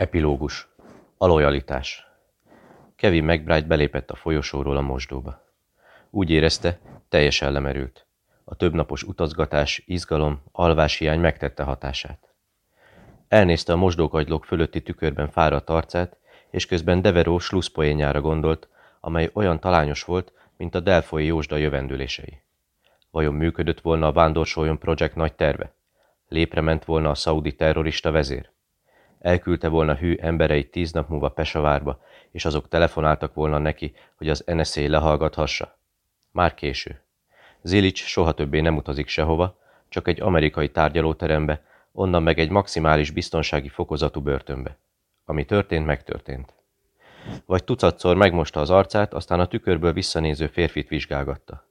Epilógus. A lojalitás. Kevin McBride belépett a folyosóról a mosdóba. Úgy érezte, teljesen lemerült. A többnapos utazgatás, izgalom, alváshiány megtette hatását. Elnézte a mosdókagylók fölötti tükörben fáradt arcát, és közben Deveró slusszpoénjára gondolt, amely olyan talányos volt, mint a Delfoi Jósda jövendőlései. Vajon működött volna a Vándorsoljon Project nagy terve? Lépre ment volna a szaudi terrorista vezér? Elküldte volna hű embereit tíz nap múlva Pesavárba, és azok telefonáltak volna neki, hogy az NSA lehallgathassa. Már késő. Zilics soha többé nem utazik sehova, csak egy amerikai tárgyalóterembe, onnan meg egy maximális biztonsági fokozatú börtönbe. Ami történt, megtörtént. Vagy tucatszor megmosta az arcát, aztán a tükörből visszanéző férfit vizsgálgatta.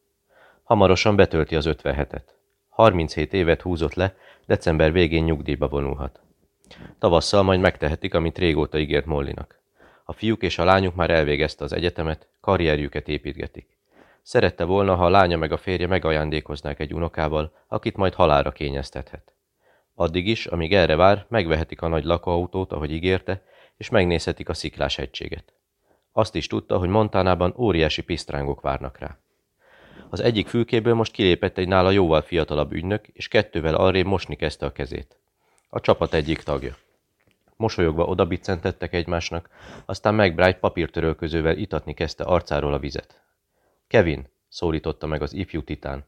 Hamarosan betölti az 57-et. 37 évet húzott le, december végén nyugdíjba vonulhat. Tavasszal majd megtehetik, amit régóta ígért Mollinak. A fiúk és a lányuk már elvégezte az egyetemet, karrierjüket építgetik. Szerette volna, ha a lánya meg a férje megajándékoznák egy unokával, akit majd halára kényeztethet. Addig is, amíg erre vár, megvehetik a nagy lakóautót, ahogy ígérte, és megnézhetik a sziklás egységet. Azt is tudta, hogy Montánában óriási pisztrángok várnak rá. Az egyik fülkéből most kilépett egy nála jóval fiatalabb ügynök, és kettővel arrébb mosni kezdte a kezét. A csapat egyik tagja. Mosolyogva odabiccentettek egymásnak, aztán McBride papírtörölközővel itatni kezdte arcáról a vizet. Kevin, szólította meg az ifjú titán.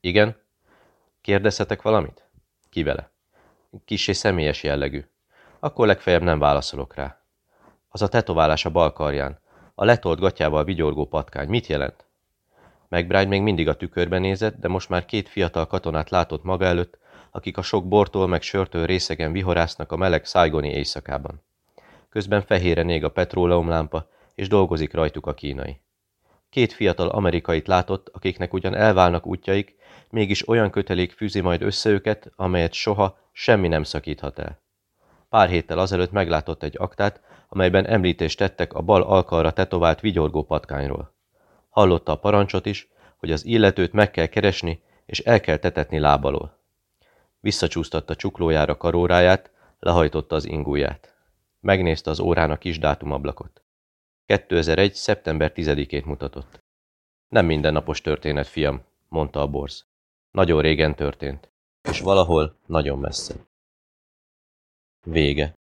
Igen? Kérdezhetek valamit? Ki vele? Kissé személyes jellegű. Akkor legfeljebb nem válaszolok rá. Az a tetoválás a bal karján. A letolt gatyával vigyorgó patkány. Mit jelent? McBride még mindig a tükörben nézett, de most már két fiatal katonát látott maga előtt, akik a sok bortól meg sörtől részegen vihorásznak a meleg szájgoni éjszakában. Közben fehére ég a petróleumlámpa, és dolgozik rajtuk a kínai. Két fiatal amerikait látott, akiknek ugyan elválnak útjaik, mégis olyan kötelék fűzi majd össze őket, amelyet soha semmi nem szakíthat el. Pár héttel azelőtt meglátott egy aktát, amelyben említést tettek a bal alkalra tetovált vigyorgó patkányról. Hallotta a parancsot is, hogy az illetőt meg kell keresni, és el kell tetetni lábalól. Visszacsúsztatta csuklójára karóráját, lehajtotta az ingúját. Megnézte az órán a kis dátumablakot. 2001. szeptember 10-ét mutatott. Nem mindennapos történet, fiam, mondta a borz. Nagyon régen történt, és valahol nagyon messze. Vége.